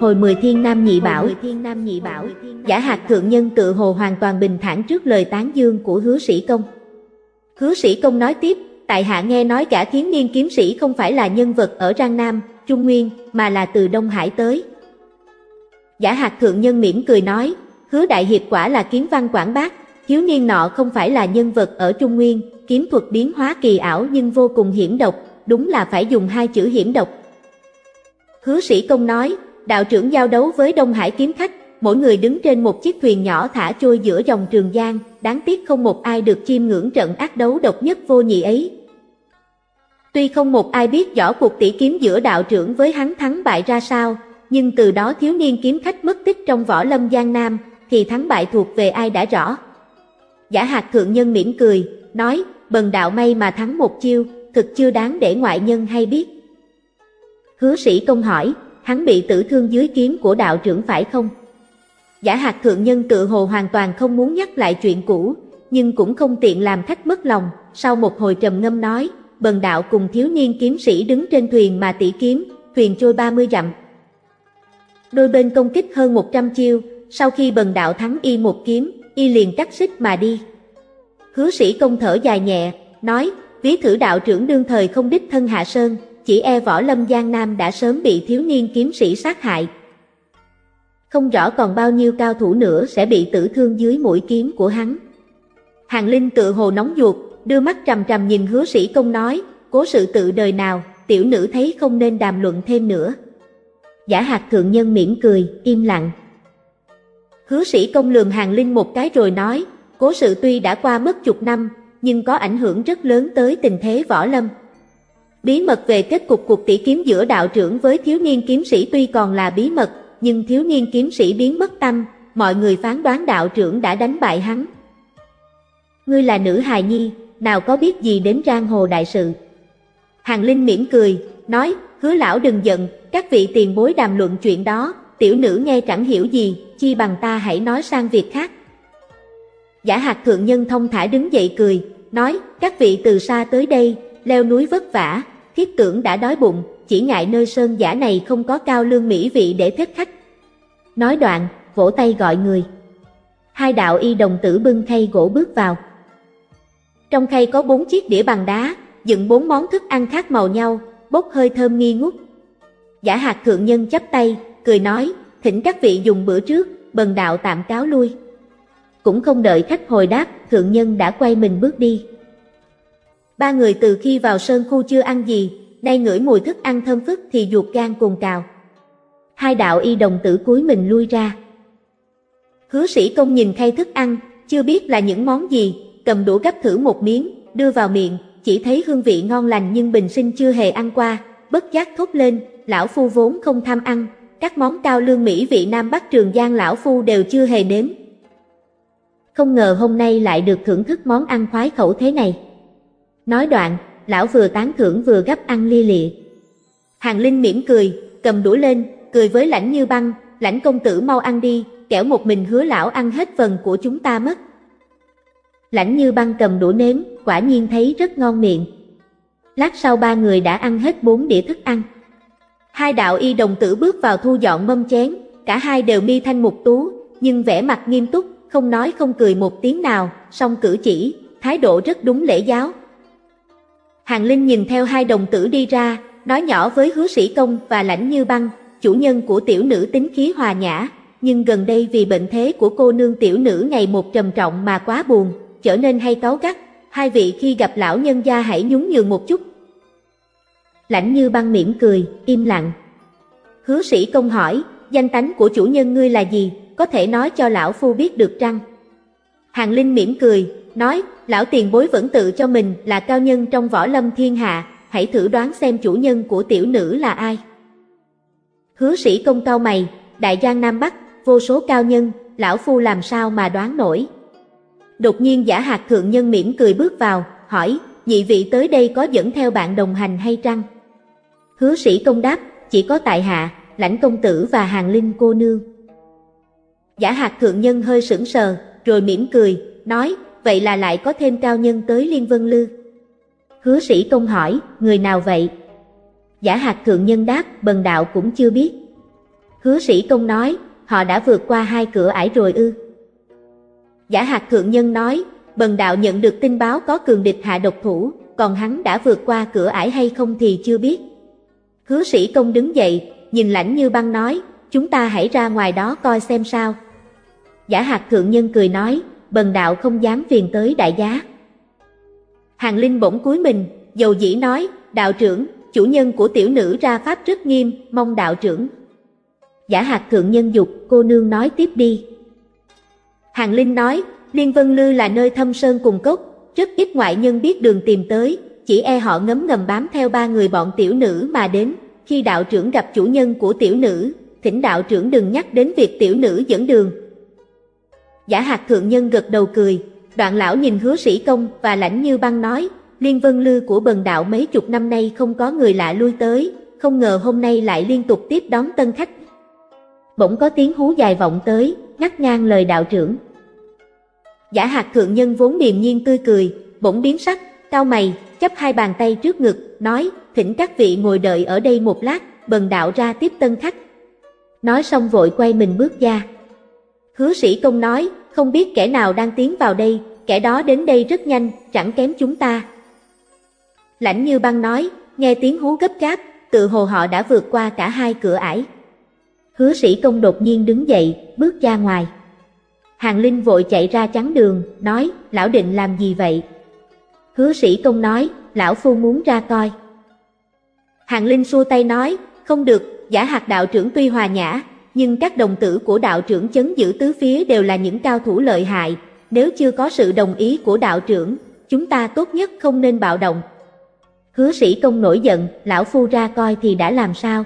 Hồi mười thiên nam nhị bảo, thiên nam nhị bảo, giả hạt thượng nhân tự hồ hoàn toàn bình thản trước lời tán dương của hứa sĩ công. Hứa sĩ công nói tiếp, tại hạ nghe nói cả thiếu niên kiếm sĩ không phải là nhân vật ở Giang Nam, Trung Nguyên, mà là từ Đông Hải tới. Giả hạt thượng nhân mỉm cười nói, hứa đại hiệp quả là kiếm văn quảng bác, thiếu niên nọ không phải là nhân vật ở Trung Nguyên, kiếm thuật biến hóa kỳ ảo nhưng vô cùng hiểm độc, đúng là phải dùng hai chữ hiểm độc. Hứa sĩ công nói, đạo trưởng giao đấu với Đông Hải kiếm khách, mỗi người đứng trên một chiếc thuyền nhỏ thả trôi giữa dòng Trường Giang, đáng tiếc không một ai được chiêm ngưỡng trận ác đấu độc nhất vô nhị ấy. Tuy không một ai biết rõ cuộc tỷ kiếm giữa đạo trưởng với hắn thắng bại ra sao, nhưng từ đó thiếu niên kiếm khách mất tích trong võ lâm Giang Nam, thì thắng bại thuộc về ai đã rõ. Giả hạt thượng nhân mỉm cười, nói, bần đạo may mà thắng một chiêu, thực chưa đáng để ngoại nhân hay biết. Hứa sĩ công hỏi, hắn bị tử thương dưới kiếm của đạo trưởng phải không? Giả hạt thượng nhân tự hồ hoàn toàn không muốn nhắc lại chuyện cũ, nhưng cũng không tiện làm khách mất lòng, sau một hồi trầm ngâm nói, bần đạo cùng thiếu niên kiếm sĩ đứng trên thuyền mà tỷ kiếm, thuyền trôi 30 dặm. Đôi bên công kích hơn 100 chiêu, sau khi bần đạo thắng y một kiếm, y liền cắt xích mà đi. Hứa sĩ công thở dài nhẹ, nói, ví thử đạo trưởng đương thời không đích thân hạ sơn, chỉ e võ lâm Giang Nam đã sớm bị thiếu niên kiếm sĩ sát hại. Không rõ còn bao nhiêu cao thủ nữa sẽ bị tử thương dưới mũi kiếm của hắn. Hàng Linh tự hồ nóng ruột, đưa mắt trầm trầm nhìn hứa sĩ công nói, cố sự tự đời nào, tiểu nữ thấy không nên đàm luận thêm nữa. Giả hạt thượng nhân mỉm cười, im lặng. Hứa sĩ công lường hàng Linh một cái rồi nói, cố sự tuy đã qua mất chục năm, nhưng có ảnh hưởng rất lớn tới tình thế võ lâm. Bí mật về kết cục cuộc tỷ kiếm giữa đạo trưởng với thiếu niên kiếm sĩ tuy còn là bí mật, nhưng thiếu niên kiếm sĩ biến mất tâm, mọi người phán đoán đạo trưởng đã đánh bại hắn. Ngươi là nữ hài nhi, nào có biết gì đến giang hồ đại sự. Hàng Linh mỉm cười, nói, hứa lão đừng giận, các vị tiền bối đàm luận chuyện đó, tiểu nữ nghe chẳng hiểu gì, chi bằng ta hãy nói sang việc khác. Giả hạt thượng nhân thông thả đứng dậy cười, nói, các vị từ xa tới đây, leo núi vất vả, thiết tưởng đã đói bụng, chỉ ngại nơi sơn giả này không có cao lương mỹ vị để thích khách. Nói đoạn, vỗ tay gọi người. Hai đạo y đồng tử bưng khay gỗ bước vào. Trong khay có bốn chiếc đĩa bằng đá, dựng bốn món thức ăn khác màu nhau, bốc hơi thơm nghi ngút. Giả hạt thượng nhân chắp tay, cười nói, thỉnh các vị dùng bữa trước, bần đạo tạm cáo lui. Cũng không đợi khách hồi đáp, thượng nhân đã quay mình bước đi. Ba người từ khi vào sơn khu chưa ăn gì, nay ngửi mùi thức ăn thơm phức thì ruột gan cùng cào. Hai đạo y đồng tử cuối mình lui ra. Hứa sĩ công nhìn khay thức ăn, chưa biết là những món gì, cầm đũa gấp thử một miếng, đưa vào miệng, chỉ thấy hương vị ngon lành nhưng bình sinh chưa hề ăn qua, bất giác thốt lên, lão phu vốn không tham ăn, các món cao lương mỹ vị Nam Bắc Trường Giang lão phu đều chưa hề nếm. Không ngờ hôm nay lại được thưởng thức món ăn khoái khẩu thế này. Nói đoạn, lão vừa tán thưởng vừa gấp ăn lia lịa. Hàng Linh mỉm cười, cầm đũa lên, cười với lãnh như băng, lãnh công tử mau ăn đi, kẻo một mình hứa lão ăn hết phần của chúng ta mất. Lãnh như băng cầm đũa nếm, quả nhiên thấy rất ngon miệng. Lát sau ba người đã ăn hết bốn đĩa thức ăn. Hai đạo y đồng tử bước vào thu dọn mâm chén, cả hai đều mi thanh mục tú, nhưng vẻ mặt nghiêm túc, không nói không cười một tiếng nào, song cử chỉ, thái độ rất đúng lễ giáo. Hàng Linh nhìn theo hai đồng tử đi ra, nói nhỏ với hứa sĩ công và lãnh như băng, chủ nhân của tiểu nữ tính khí hòa nhã, nhưng gần đây vì bệnh thế của cô nương tiểu nữ ngày một trầm trọng mà quá buồn, trở nên hay cáu gắt, hai vị khi gặp lão nhân gia hãy nhún nhường một chút. Lãnh như băng mỉm cười, im lặng. Hứa sĩ công hỏi, danh tánh của chủ nhân ngươi là gì, có thể nói cho lão phu biết được trăng? Hàng Linh mỉm cười, nói, lão tiền bối vẫn tự cho mình là cao nhân trong võ lâm thiên hạ, hãy thử đoán xem chủ nhân của tiểu nữ là ai. Hứa sĩ công cao mày, đại giang Nam Bắc, vô số cao nhân, lão phu làm sao mà đoán nổi. Đột nhiên giả hạt thượng nhân mỉm cười bước vào, hỏi, nhị vị tới đây có dẫn theo bạn đồng hành hay trăng? Hứa sĩ công đáp, chỉ có tại hạ, lãnh công tử và hàng linh cô nương. Giả hạt thượng nhân hơi sững sờ, rồi mỉm cười, nói, vậy là lại có thêm cao nhân tới Liên Vân Lư. Hứa sĩ công hỏi, người nào vậy? Giả hạt thượng nhân đáp, bần đạo cũng chưa biết. Hứa sĩ công nói, họ đã vượt qua hai cửa ải rồi ư. Giả hạt thượng nhân nói, bần đạo nhận được tin báo có cường địch hạ độc thủ, còn hắn đã vượt qua cửa ải hay không thì chưa biết. Hứa sĩ công đứng dậy, nhìn lãnh như băng nói, chúng ta hãy ra ngoài đó coi xem sao. Giả hạt thượng nhân cười nói, bần đạo không dám phiền tới đại giá. Hàng Linh bỗng cúi mình, dầu dĩ nói, đạo trưởng, chủ nhân của tiểu nữ ra pháp rất nghiêm, mong đạo trưởng. Giả hạt thượng nhân dục, cô nương nói tiếp đi. Hàng Linh nói, Liên Vân Lư là nơi thâm sơn cùng cốc, rất ít ngoại nhân biết đường tìm tới, chỉ e họ ngấm ngầm bám theo ba người bọn tiểu nữ mà đến. Khi đạo trưởng gặp chủ nhân của tiểu nữ, thỉnh đạo trưởng đừng nhắc đến việc tiểu nữ dẫn đường. Giả hạt thượng nhân gật đầu cười, đoạn lão nhìn hứa sĩ công và lãnh như băng nói, liên vân lư của bần đạo mấy chục năm nay không có người lạ lui tới, không ngờ hôm nay lại liên tục tiếp đón tân khách. Bỗng có tiếng hú dài vọng tới, ngắt ngang lời đạo trưởng. Giả hạt thượng nhân vốn điềm nhiên tươi cười, bỗng biến sắc, cao mày, chấp hai bàn tay trước ngực, nói, thỉnh các vị ngồi đợi ở đây một lát, bần đạo ra tiếp tân khách. Nói xong vội quay mình bước ra. Hứa sĩ công nói, không biết kẻ nào đang tiến vào đây, kẻ đó đến đây rất nhanh, chẳng kém chúng ta. Lãnh như băng nói, nghe tiếng hú gấp gáp, tự hồ họ đã vượt qua cả hai cửa ải. Hứa sĩ công đột nhiên đứng dậy, bước ra ngoài. Hàng Linh vội chạy ra chắn đường, nói, lão định làm gì vậy? Hứa sĩ công nói, lão phu muốn ra coi. Hàng Linh xua tay nói, không được, giả hạt đạo trưởng tuy hòa nhã, nhưng các đồng tử của đạo trưởng chấn giữ tứ phía đều là những cao thủ lợi hại, nếu chưa có sự đồng ý của đạo trưởng, chúng ta tốt nhất không nên bạo động. Hứa sĩ công nổi giận, lão phu ra coi thì đã làm sao?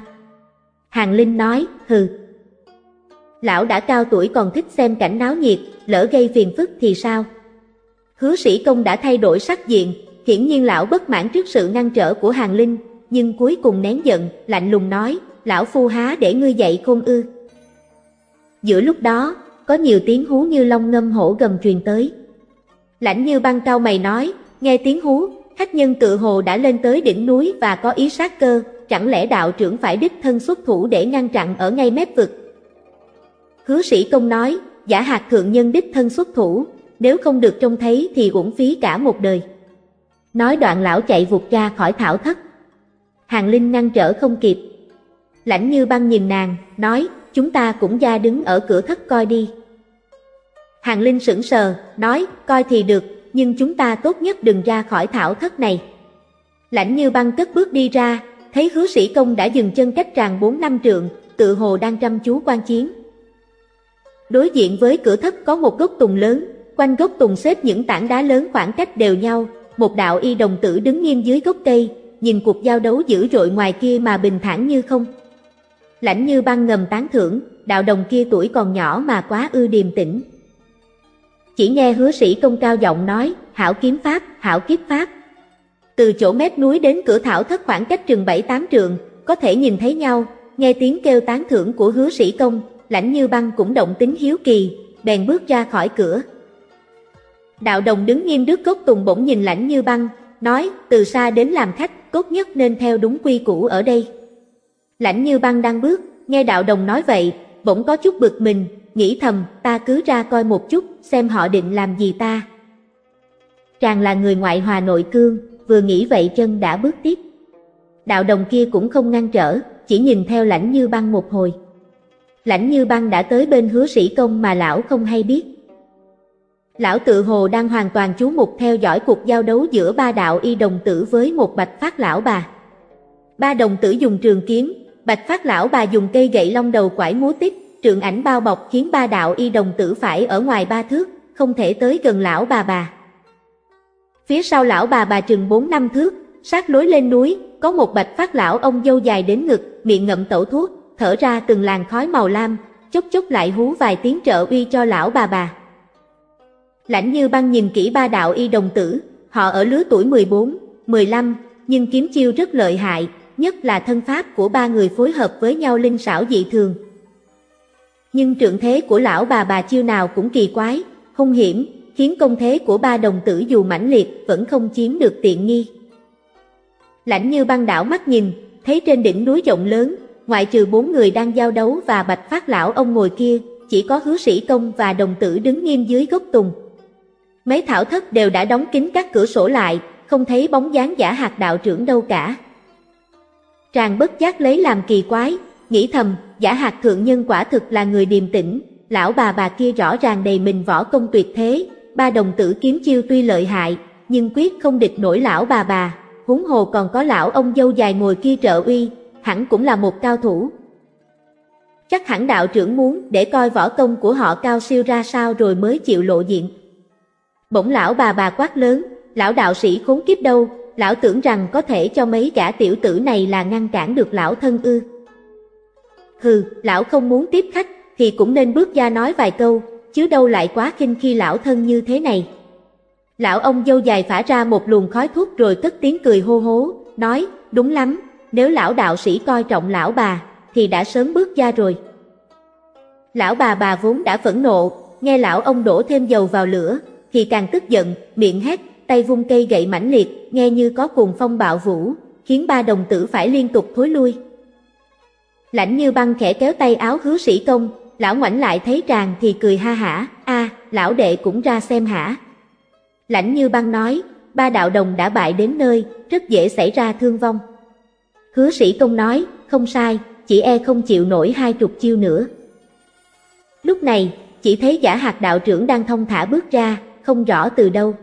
Hàng Linh nói, hừ. Lão đã cao tuổi còn thích xem cảnh náo nhiệt, lỡ gây phiền phức thì sao? Hứa sĩ công đã thay đổi sắc diện, hiển nhiên lão bất mãn trước sự ngăn trở của Hàng Linh, nhưng cuối cùng nén giận, lạnh lùng nói, lão phu há để ngươi dạy khôn ư. Giữa lúc đó, có nhiều tiếng hú như long ngâm hổ gầm truyền tới. Lãnh như băng cao mày nói, nghe tiếng hú, khách nhân tự hồ đã lên tới đỉnh núi và có ý sát cơ, chẳng lẽ đạo trưởng phải đích thân xuất thủ để ngăn chặn ở ngay mép vực. Hứa sĩ công nói, giả hạt thượng nhân đích thân xuất thủ, nếu không được trông thấy thì uổng phí cả một đời. Nói đoạn lão chạy vụt ra khỏi thảo thất. Hàng Linh ngăn trở không kịp. Lãnh như băng nhìn nàng, nói, chúng ta cũng ra đứng ở cửa thất coi đi. Hàng Linh sững sờ, nói, coi thì được, nhưng chúng ta tốt nhất đừng ra khỏi thảo thất này. Lãnh như băng cất bước đi ra, thấy hứa sĩ công đã dừng chân cách tràng 4 năm trượng, tự hồ đang chăm chú quan chiến. Đối diện với cửa thất có một gốc tùng lớn, quanh gốc tùng xếp những tảng đá lớn khoảng cách đều nhau, một đạo y đồng tử đứng nghiêm dưới gốc cây, nhìn cuộc giao đấu dữ dội ngoài kia mà bình thản như không. Lãnh như băng ngầm tán thưởng, đạo đồng kia tuổi còn nhỏ mà quá ư điềm tĩnh. Chỉ nghe hứa sĩ công cao giọng nói, hảo kiếm pháp, hảo kiếp pháp. Từ chỗ mép núi đến cửa thảo thất khoảng cách trường bảy tám trường, có thể nhìn thấy nhau, nghe tiếng kêu tán thưởng của hứa sĩ công, lãnh như băng cũng động tính hiếu kỳ, bèn bước ra khỏi cửa. Đạo đồng đứng nghiêm đức cốt tùng bỗng nhìn lãnh như băng, nói, từ xa đến làm khách, cốt nhất nên theo đúng quy củ ở đây. Lãnh như băng đang bước, nghe đạo đồng nói vậy, bỗng có chút bực mình, nghĩ thầm, ta cứ ra coi một chút, xem họ định làm gì ta. Chàng là người ngoại hòa nội cương, vừa nghĩ vậy chân đã bước tiếp. Đạo đồng kia cũng không ngăn trở, chỉ nhìn theo lãnh như băng một hồi. Lãnh như băng đã tới bên hứa sĩ công mà lão không hay biết. Lão tự hồ đang hoàn toàn chú mục theo dõi cuộc giao đấu giữa ba đạo y đồng tử với một bạch phát lão bà. Ba đồng tử dùng trường kiếm, bạch phát lão bà dùng cây gậy long đầu quải múa tiếp, trượng ảnh bao bọc khiến ba đạo y đồng tử phải ở ngoài ba thước, không thể tới gần lão bà bà. Phía sau lão bà bà chừng bốn năm thước, sát lối lên núi, có một bạch phát lão ông dâu dài đến ngực, miệng ngậm tẩu thuốc, thở ra từng làn khói màu lam, chốc chốc lại hú vài tiếng trợ uy cho lão bà bà. Lãnh như băng nhìn kỹ ba đạo y đồng tử, họ ở lứa tuổi 14, 15, nhưng kiếm chiêu rất lợi hại, nhất là thân pháp của ba người phối hợp với nhau linh xảo dị thường. Nhưng trượng thế của lão bà bà chiêu nào cũng kỳ quái, hung hiểm, khiến công thế của ba đồng tử dù mãnh liệt vẫn không chiếm được tiện nghi. Lãnh như băng đảo mắt nhìn, thấy trên đỉnh núi rộng lớn, ngoại trừ bốn người đang giao đấu và bạch phát lão ông ngồi kia, chỉ có hứa sĩ công và đồng tử đứng nghiêm dưới gốc tùng. Mấy thảo thất đều đã đóng kín các cửa sổ lại, không thấy bóng dáng giả hạt đạo trưởng đâu cả. Tràng bất giác lấy làm kỳ quái, nghĩ thầm, giả hạt thượng nhân quả thực là người điềm tĩnh, lão bà bà kia rõ ràng đầy mình võ công tuyệt thế, ba đồng tử kiếm chiêu tuy lợi hại, nhưng quyết không địch nổi lão bà bà, huống hồ còn có lão ông dâu dài ngồi kia trợ uy, hẳn cũng là một cao thủ. Chắc hẳn đạo trưởng muốn để coi võ công của họ cao siêu ra sao rồi mới chịu lộ diện. Bỗng lão bà bà quát lớn, lão đạo sĩ khốn kiếp đâu, lão tưởng rằng có thể cho mấy gã tiểu tử này là ngăn cản được lão thân ư. Hừ, lão không muốn tiếp khách, thì cũng nên bước ra nói vài câu, chứ đâu lại quá khinh khi lão thân như thế này. Lão ông dâu dài phả ra một luồng khói thuốc rồi cất tiếng cười hô hố, nói, đúng lắm, nếu lão đạo sĩ coi trọng lão bà, thì đã sớm bước ra rồi. Lão bà bà vốn đã phẫn nộ, nghe lão ông đổ thêm dầu vào lửa, thì càng tức giận, miệng hét, tay vung cây gậy mãnh liệt, nghe như có cuồng phong bạo vũ, khiến ba đồng tử phải liên tục thối lui. Lãnh như băng khẽ kéo tay áo hứa sĩ công, lão ngoảnh lại thấy tràng thì cười ha hả, a lão đệ cũng ra xem hả. Lãnh như băng nói, ba đạo đồng đã bại đến nơi, rất dễ xảy ra thương vong. Hứa sĩ công nói, không sai, chỉ e không chịu nổi hai chục chiêu nữa. Lúc này, chỉ thấy giả hạt đạo trưởng đang thông thả bước ra, không rõ từ đâu.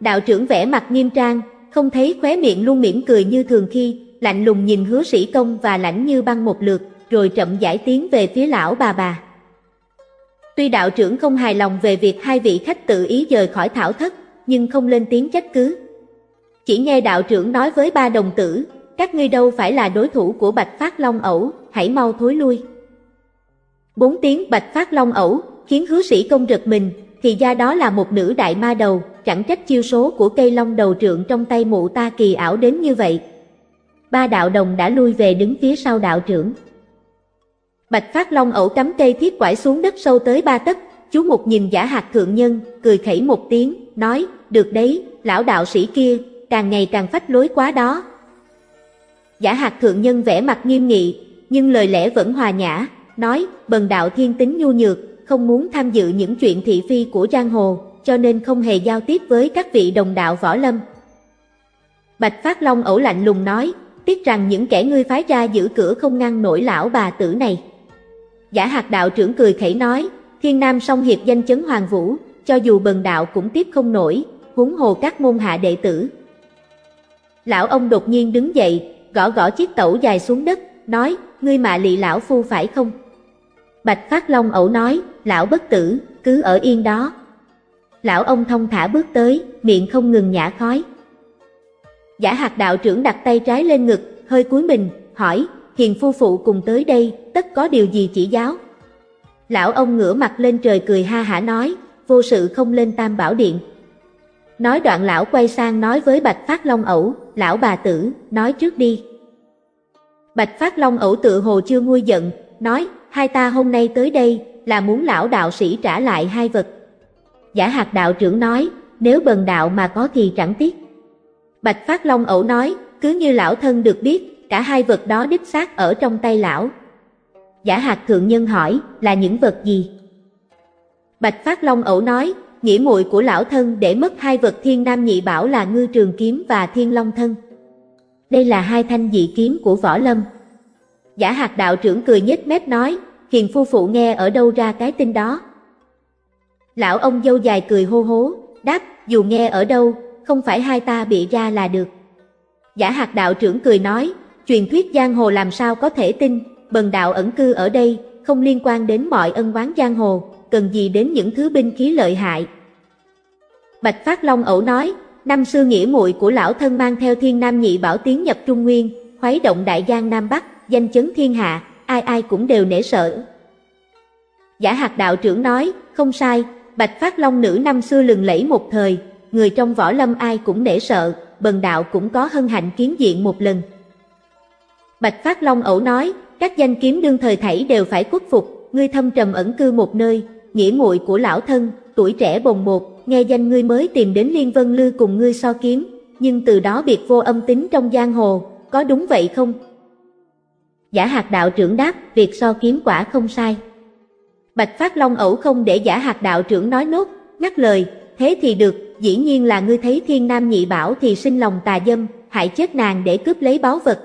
Đạo trưởng vẽ mặt nghiêm trang, không thấy khóe miệng luôn mỉm cười như thường khi, lạnh lùng nhìn hứa sĩ công và lãnh như băng một lượt, rồi chậm giải tiến về phía lão bà bà. Tuy đạo trưởng không hài lòng về việc hai vị khách tự ý rời khỏi thảo thất, nhưng không lên tiếng trách cứ. Chỉ nghe đạo trưởng nói với ba đồng tử, các ngươi đâu phải là đối thủ của Bạch Phát Long ẩu, hãy mau thối lui. Bốn tiếng Bạch Phát Long ẩu, khiến hứa sĩ công rực mình, thì ra đó là một nữ đại ma đầu, chẳng trách chiêu số của cây long đầu trượng trong tay mụ ta kỳ ảo đến như vậy. Ba đạo đồng đã lui về đứng phía sau đạo trưởng. Bạch Phát Long ẩu cắm cây thiết quải xuống đất sâu tới ba tấc, chú Mục nhìn giả hạt thượng nhân, cười khẩy một tiếng, nói, được đấy, lão đạo sĩ kia, càng ngày càng phách lối quá đó. Giả hạt thượng nhân vẽ mặt nghiêm nghị, nhưng lời lẽ vẫn hòa nhã, nói, bần đạo thiên tính nhu nhược, không muốn tham dự những chuyện thị phi của giang hồ, cho nên không hề giao tiếp với các vị đồng đạo võ lâm. Bạch Phát Long ẩu lạnh lùng nói, tiếc rằng những kẻ ngươi phái ra giữ cửa không ngăn nổi lão bà tử này. Giả hạt đạo trưởng cười khẩy nói, thiên nam song hiệp danh chấn hoàng vũ, cho dù bần đạo cũng tiếp không nổi, huống hồ các môn hạ đệ tử. Lão ông đột nhiên đứng dậy, gõ gõ chiếc tẩu dài xuống đất, nói, ngươi mạ lị lão phu phải không? Bạch Phát Long ẩu nói, lão bất tử, cứ ở yên đó. Lão ông thông thả bước tới, miệng không ngừng nhả khói. Giả hạt đạo trưởng đặt tay trái lên ngực, hơi cúi mình, hỏi, hiền phu phụ cùng tới đây, tất có điều gì chỉ giáo? Lão ông ngửa mặt lên trời cười ha hả nói, vô sự không lên tam bảo điện. Nói đoạn lão quay sang nói với Bạch Phát Long ẩu, lão bà tử, nói trước đi. Bạch Phát Long ẩu tự hồ chưa nguôi giận, nói, hai ta hôm nay tới đây là muốn lão đạo sĩ trả lại hai vật. Giả hạt đạo trưởng nói, nếu bần đạo mà có thì chẳng tiếc. Bạch Phát Long ẩu nói, cứ như lão thân được biết, cả hai vật đó đích xác ở trong tay lão. Giả hạt thượng nhân hỏi, là những vật gì? Bạch Phát Long ẩu nói, nghĩa muội của lão thân để mất hai vật thiên nam nhị bảo là ngư trường kiếm và thiên long thân. Đây là hai thanh dị kiếm của võ lâm. Giả hạt đạo trưởng cười nhếch mép nói, hiền phu phụ nghe ở đâu ra cái tin đó. Lão ông dâu dài cười hô hố, đáp, dù nghe ở đâu, không phải hai ta bị ra là được. Giả hạt đạo trưởng cười nói, truyền thuyết giang hồ làm sao có thể tin, bần đạo ẩn cư ở đây, không liên quan đến mọi ân oán giang hồ, cần gì đến những thứ binh khí lợi hại. Bạch Phát Long ẩu nói, năm xưa nghĩa muội của lão thân mang theo thiên nam nhị bảo tiến nhập Trung Nguyên, khuấy động đại giang Nam Bắc, danh chấn thiên hạ, ai ai cũng đều nể sợ. Giả hạt đạo trưởng nói, không sai, Bạch Phát Long nữ năm xưa lừng lẫy một thời, người trong võ lâm ai cũng nể sợ, bần đạo cũng có hân hạnh kiến diện một lần. Bạch Phát Long ẩu nói, các danh kiếm đương thời thảy đều phải khuất phục, ngươi thâm trầm ẩn cư một nơi, nghĩa muội của lão thân, tuổi trẻ bồng bột, nghe danh ngươi mới tìm đến Liên Vân Lư cùng ngươi so kiếm, nhưng từ đó biệt vô âm tính trong giang hồ, có đúng vậy không? Giả hạt đạo trưởng đáp, việc so kiếm quả không sai. Bạch Phát Long ẩu không để giả hạt đạo trưởng nói nốt, ngắt lời, thế thì được, dĩ nhiên là ngươi thấy thiên nam nhị bảo thì sinh lòng tà dâm, hại chết nàng để cướp lấy báu vật.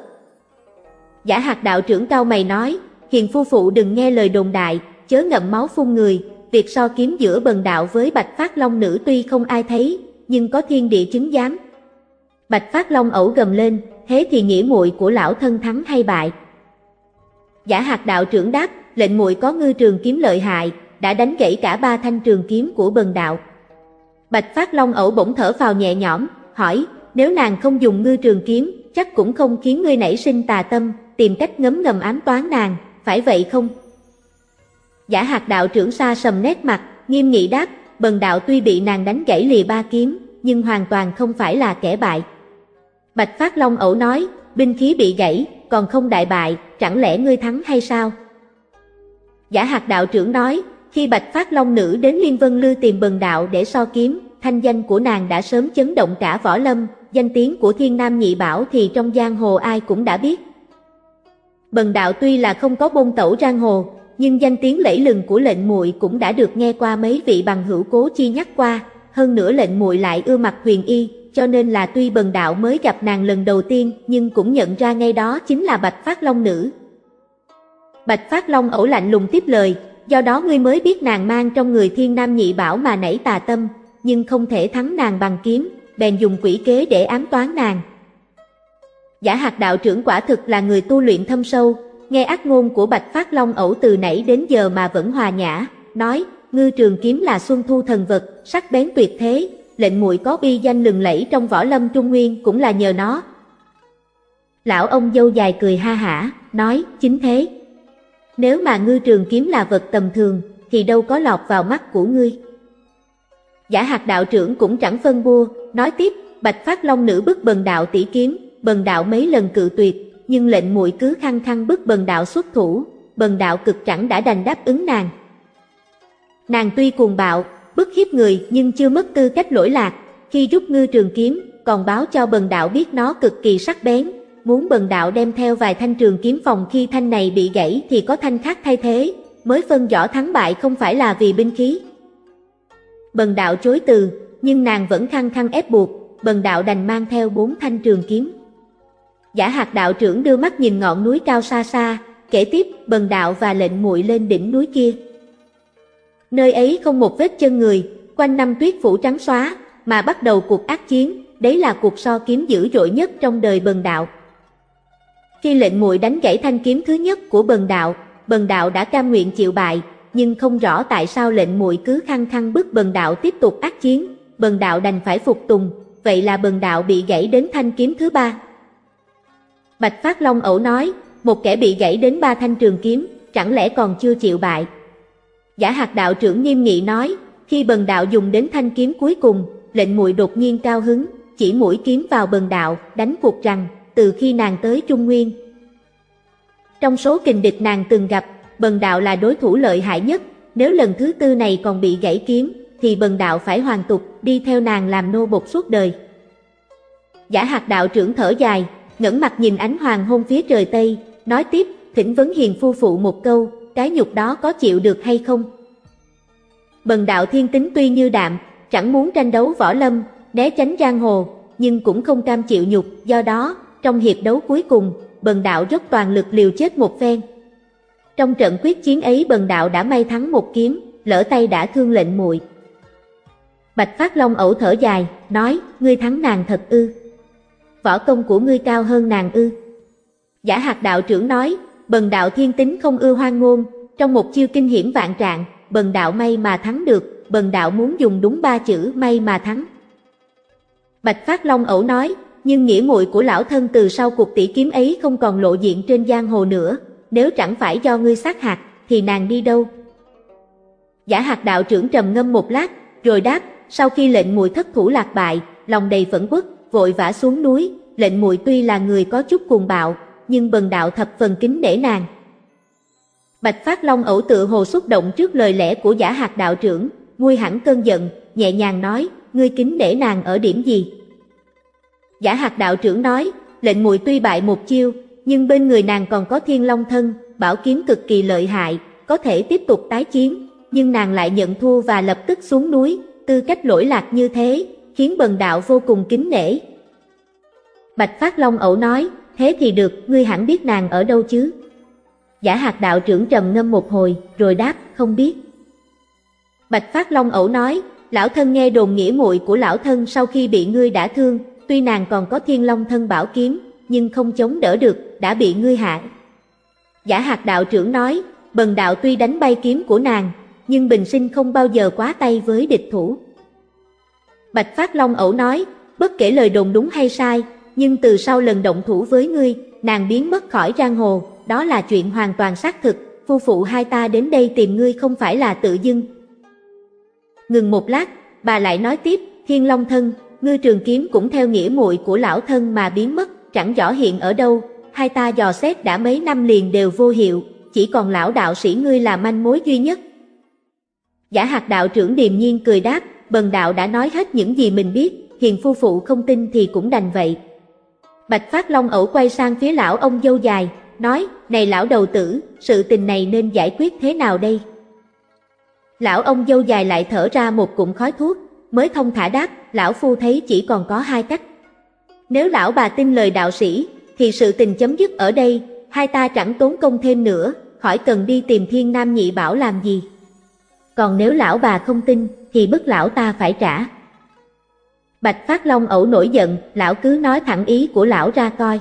Giả hạt đạo trưởng cao mày nói, hiền phu phụ đừng nghe lời đồn đại, chớ ngậm máu phun người, việc so kiếm giữa bần đạo với Bạch Phát Long nữ tuy không ai thấy, nhưng có thiên địa chứng giám. Bạch Phát Long ẩu gầm lên, thế thì nghĩa muội của lão thân thắng hay bại? Giả hạt đạo trưởng đáp, lệnh muội có ngư trường kiếm lợi hại, đã đánh gãy cả ba thanh trường kiếm của bần đạo. Bạch Phát Long ẩu bỗng thở phào nhẹ nhõm, hỏi, nếu nàng không dùng ngư trường kiếm, chắc cũng không khiến ngươi nảy sinh tà tâm, tìm cách ngấm ngầm ám toán nàng, phải vậy không? Giả hạt đạo trưởng xa sầm nét mặt, nghiêm nghị đáp, bần đạo tuy bị nàng đánh gãy lìa ba kiếm, nhưng hoàn toàn không phải là kẻ bại. Bạch Phát Long ẩu nói, binh khí bị gãy, còn không đại bại, chẳng lẽ ngươi thắng hay sao? Giả hạt đạo trưởng nói, khi Bạch Phát Long Nữ đến Liên Vân Lư tìm bần đạo để so kiếm, thanh danh của nàng đã sớm chấn động cả võ lâm, danh tiếng của thiên nam nhị bảo thì trong giang hồ ai cũng đã biết. Bần đạo tuy là không có bôn tẩu giang hồ, nhưng danh tiếng lẫy lừng của lệnh muội cũng đã được nghe qua mấy vị bằng hữu cố chi nhắc qua, hơn nữa lệnh muội lại ưa mặt huyền y, cho nên là tuy bần đạo mới gặp nàng lần đầu tiên, nhưng cũng nhận ra ngay đó chính là Bạch Phát Long nữ. Bạch Phát Long ẩu lạnh lùng tiếp lời, do đó ngươi mới biết nàng mang trong người thiên nam nhị bảo mà nảy tà tâm, nhưng không thể thắng nàng bằng kiếm, bèn dùng quỷ kế để ám toán nàng. Giả hạt đạo trưởng quả thực là người tu luyện thâm sâu, nghe ác ngôn của Bạch Phát Long ẩu từ nãy đến giờ mà vẫn hòa nhã, nói, ngư trường kiếm là xuân thu thần vật, sắc bén tuyệt thế, lệnh muội có bi danh lừng lẫy trong võ lâm trung nguyên cũng là nhờ nó. Lão ông dâu dài cười ha hả, nói, chính thế. Nếu mà ngư trường kiếm là vật tầm thường, thì đâu có lọt vào mắt của ngươi. Giả hạt đạo trưởng cũng chẳng phân bua, nói tiếp, bạch phát long nữ bức bần đạo tỷ kiếm, bần đạo mấy lần cự tuyệt, nhưng lệnh muội cứ khăng khăng bức bần đạo xuất thủ, bần đạo cực chẳng đã đành đáp ứng nàng. Nàng tuy cuồng bạo, bức hiếp người nhưng chưa mất tư cách lỗi lạc, khi rút ngư trường kiếm, còn báo cho bần đạo biết nó cực kỳ sắc bén, muốn bần đạo đem theo vài thanh trường kiếm phòng khi thanh này bị gãy thì có thanh khác thay thế, mới phân rõ thắng bại không phải là vì binh khí. Bần đạo chối từ, nhưng nàng vẫn khăng khăng ép buộc, bần đạo đành mang theo bốn thanh trường kiếm. Giả hạt đạo trưởng đưa mắt nhìn ngọn núi cao xa xa, kể tiếp bần đạo và lệnh muội lên đỉnh núi kia. Nơi ấy không một vết chân người, quanh năm tuyết phủ trắng xóa, mà bắt đầu cuộc ác chiến, đấy là cuộc so kiếm dữ dội nhất trong đời bần đạo. Khi lệnh muội đánh gãy thanh kiếm thứ nhất của bần đạo, bần đạo đã cam nguyện chịu bại, nhưng không rõ tại sao lệnh muội cứ khăng khăng bức bần đạo tiếp tục ác chiến, bần đạo đành phải phục tùng, vậy là bần đạo bị gãy đến thanh kiếm thứ ba. Bạch Phát Long ẩu nói, một kẻ bị gãy đến ba thanh trường kiếm, chẳng lẽ còn chưa chịu bại. Giả hạt đạo trưởng nghiêm nghị nói, khi bần đạo dùng đến thanh kiếm cuối cùng, lệnh muội đột nhiên cao hứng, chỉ mũi kiếm vào bần đạo, đánh cuộc rằng, từ khi nàng tới Trung Nguyên. Trong số kình địch nàng từng gặp, bần đạo là đối thủ lợi hại nhất, nếu lần thứ tư này còn bị gãy kiếm, thì bần đạo phải hoàn tục, đi theo nàng làm nô bộc suốt đời. Giả hạt đạo trưởng thở dài, ngẩng mặt nhìn ánh hoàng hôn phía trời Tây, nói tiếp, thỉnh vấn hiền phu phụ một câu, cái nhục đó có chịu được hay không? Bần đạo thiên tính tuy như đạm, chẳng muốn tranh đấu võ lâm, né tránh giang hồ, nhưng cũng không cam chịu nhục, do đó, trong hiệp đấu cuối cùng, bần đạo rất toàn lực liều chết một phen. Trong trận quyết chiến ấy bần đạo đã may thắng một kiếm, lỡ tay đã thương lệnh muội. Bạch Phát Long ẩu thở dài, nói, ngươi thắng nàng thật ư. Võ công của ngươi cao hơn nàng ư. Giả hạt đạo trưởng nói, bần đạo thiên tính không ưa hoang ngôn, trong một chiêu kinh hiểm vạn trạng, bần đạo may mà thắng được, bần đạo muốn dùng đúng ba chữ may mà thắng. Bạch Phát Long ẩu nói, nhưng nghĩa muội của lão thân từ sau cuộc tỷ kiếm ấy không còn lộ diện trên giang hồ nữa, nếu chẳng phải do ngươi sát hạt, thì nàng đi đâu? Giả hạt đạo trưởng trầm ngâm một lát, rồi đáp, sau khi lệnh muội thất thủ lạc bại, lòng đầy phẫn quốc, vội vã xuống núi, lệnh muội tuy là người có chút cuồng bạo, nhưng bần đạo thập phần kính để nàng. Bạch Phát Long ẩu tự hồ xúc động trước lời lẽ của giả hạt đạo trưởng, nguôi hẳn cơn giận, nhẹ nhàng nói, ngươi kính để nàng ở điểm gì? Giả hạt đạo trưởng nói, lệnh muội tuy bại một chiêu, nhưng bên người nàng còn có thiên long thân, bảo kiếm cực kỳ lợi hại, có thể tiếp tục tái chiến, nhưng nàng lại nhận thua và lập tức xuống núi, tư cách lỗi lạc như thế, khiến bần đạo vô cùng kính nể. Bạch Phát Long ẩu nói, thế thì được, ngươi hẳn biết nàng ở đâu chứ? Giả hạt đạo trưởng trầm ngâm một hồi, rồi đáp, không biết. Bạch Phát Long ẩu nói, lão thân nghe đồn nghĩa muội của lão thân sau khi bị ngươi đã thương, tuy nàng còn có thiên long thân bảo kiếm, nhưng không chống đỡ được, đã bị ngươi hạ. Giả hạt đạo trưởng nói, bần đạo tuy đánh bay kiếm của nàng, nhưng bình sinh không bao giờ quá tay với địch thủ. Bạch Phát Long ẩu nói, bất kể lời đồn đúng hay sai, nhưng từ sau lần động thủ với ngươi, nàng biến mất khỏi giang hồ, đó là chuyện hoàn toàn xác thực, phu phụ hai ta đến đây tìm ngươi không phải là tự dưng. Ngừng một lát, bà lại nói tiếp, Thiên Long thân, ngư trường kiếm cũng theo nghĩa muội của lão thân mà biến mất, chẳng rõ hiện ở đâu, hai ta dò xét đã mấy năm liền đều vô hiệu, chỉ còn lão đạo sĩ ngươi là manh mối duy nhất. Giả hạt đạo trưởng điềm nhiên cười đáp, bần đạo đã nói hết những gì mình biết, hiền phu phụ không tin thì cũng đành vậy. Bạch Phát Long ẩu quay sang phía lão ông dâu dài, nói, này lão đầu tử, sự tình này nên giải quyết thế nào đây? Lão ông dâu dài lại thở ra một cụm khói thuốc, mới thông thả đáp, lão phu thấy chỉ còn có hai cách. Nếu lão bà tin lời đạo sĩ, thì sự tình chấm dứt ở đây, hai ta chẳng tốn công thêm nữa, khỏi cần đi tìm thiên nam nhị bảo làm gì. Còn nếu lão bà không tin, thì bức lão ta phải trả. Bạch Phát Long ẩu nổi giận, lão cứ nói thẳng ý của lão ra coi.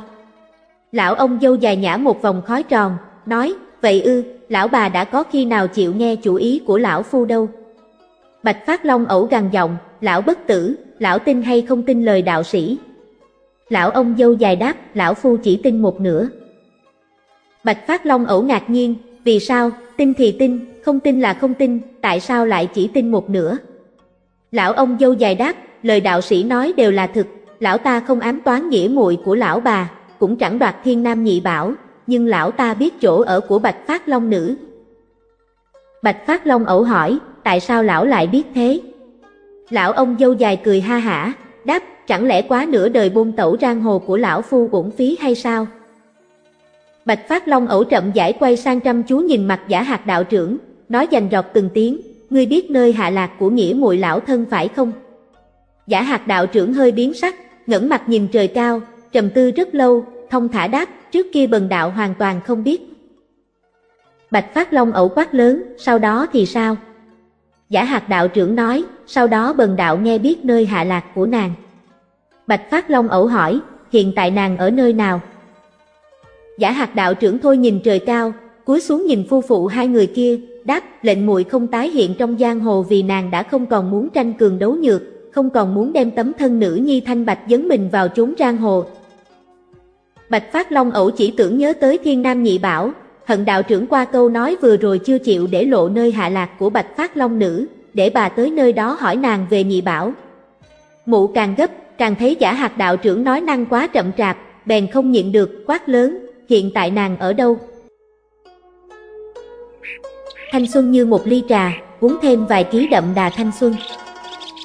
Lão ông dâu dài nhã một vòng khói tròn, nói, vậy ư, lão bà đã có khi nào chịu nghe chủ ý của lão phu đâu. Bạch Phát Long ẩu gằn giọng, lão bất tử, lão tin hay không tin lời đạo sĩ. Lão ông dâu dài đáp, lão phu chỉ tin một nửa. Bạch Phát Long ẩu ngạc nhiên, vì sao, tin thì tin, không tin là không tin, tại sao lại chỉ tin một nửa? Lão ông dâu dài đáp, lời đạo sĩ nói đều là thực, lão ta không ám toán nghĩa muội của lão bà, cũng chẳng đoạt thiên nam nhị bảo, nhưng lão ta biết chỗ ở của Bạch Phát Long nữ. Bạch Phát Long ẩu hỏi, tại sao lão lại biết thế? Lão ông dâu dài cười ha hả, đáp, chẳng lẽ quá nửa đời buôn tẩu rang hồ của lão phu uổng phí hay sao? Bạch Phát Long ẩu chậm giải quay sang chăm chú nhìn mặt giả hạt đạo trưởng, nói dành rọt từng tiếng, ngươi biết nơi hạ lạc của nghĩa muội lão thân phải không? Giả hạt đạo trưởng hơi biến sắc, ngẩng mặt nhìn trời cao, trầm tư rất lâu, thông thả đáp, trước kia bần đạo hoàn toàn không biết. Bạch Phát Long ẩu quát lớn, sau đó thì sao? Giả hạt đạo trưởng nói, sau đó bần đạo nghe biết nơi hạ lạc của nàng. Bạch Phát Long ẩu hỏi, hiện tại nàng ở nơi nào? Giả hạt đạo trưởng thôi nhìn trời cao, cúi xuống nhìn phu phụ hai người kia, đáp lệnh muội không tái hiện trong giang hồ vì nàng đã không còn muốn tranh cường đấu nhược, không còn muốn đem tấm thân nữ nhi thanh bạch dấn mình vào chốn giang hồ. Bạch Phát Long ẩu chỉ tưởng nhớ tới thiên nam nhị bảo, hận đạo trưởng qua câu nói vừa rồi chưa chịu để lộ nơi hạ lạc của Bạch Phát Long nữ, để bà tới nơi đó hỏi nàng về nhị bảo. Mụ càng gấp, càng thấy giả hạt đạo trưởng nói năng quá chậm trạp, bèn không nhịn được, quát lớn, hiện tại nàng ở đâu? Thanh xuân như một ly trà, uống thêm vài ký đậm đà thanh xuân.